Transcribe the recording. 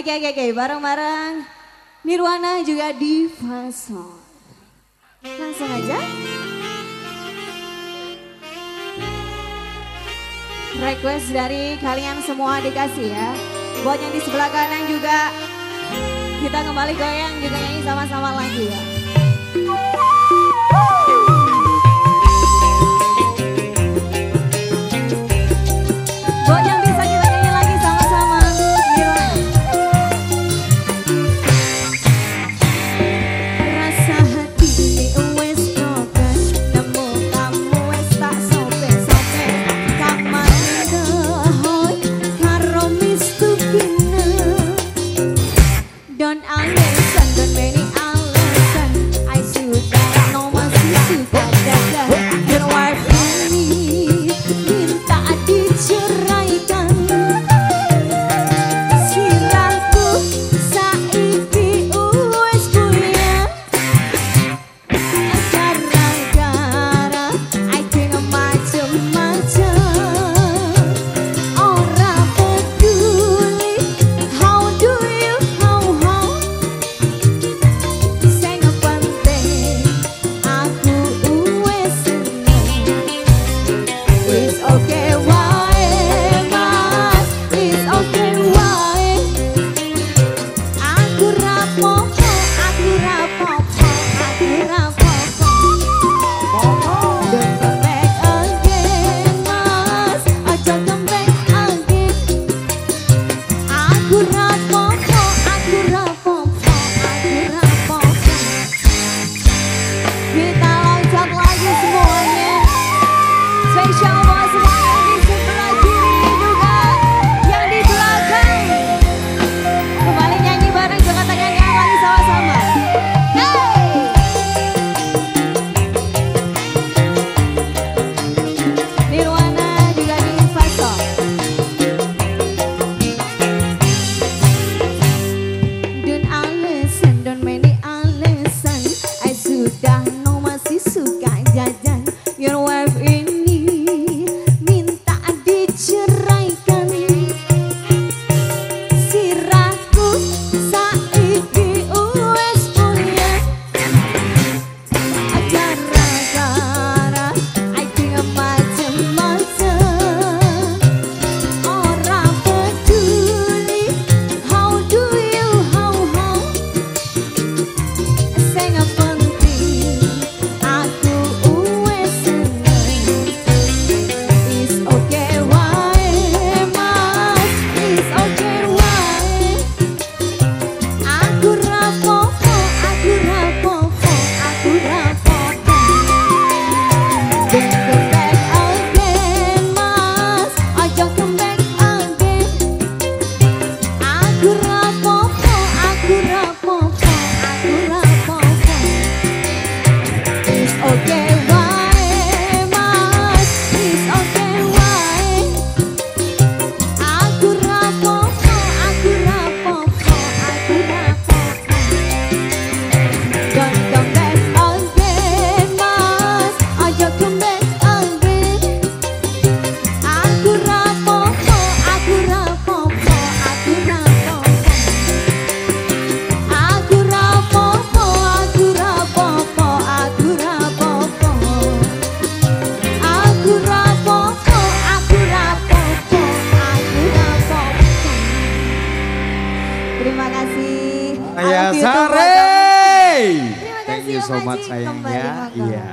Oke oke oke, bareng-bareng Nirwana juga di Fason. Langsung aja. Request dari kalian semua dikasih ya. Buat yang di sebelah kanan juga kita kembali goyang juga nyanyi sama-sama lagi ya. Don't understand, don't make Okay, why? gerak Ayah Sare. Thank you so much sayangnya. Iya.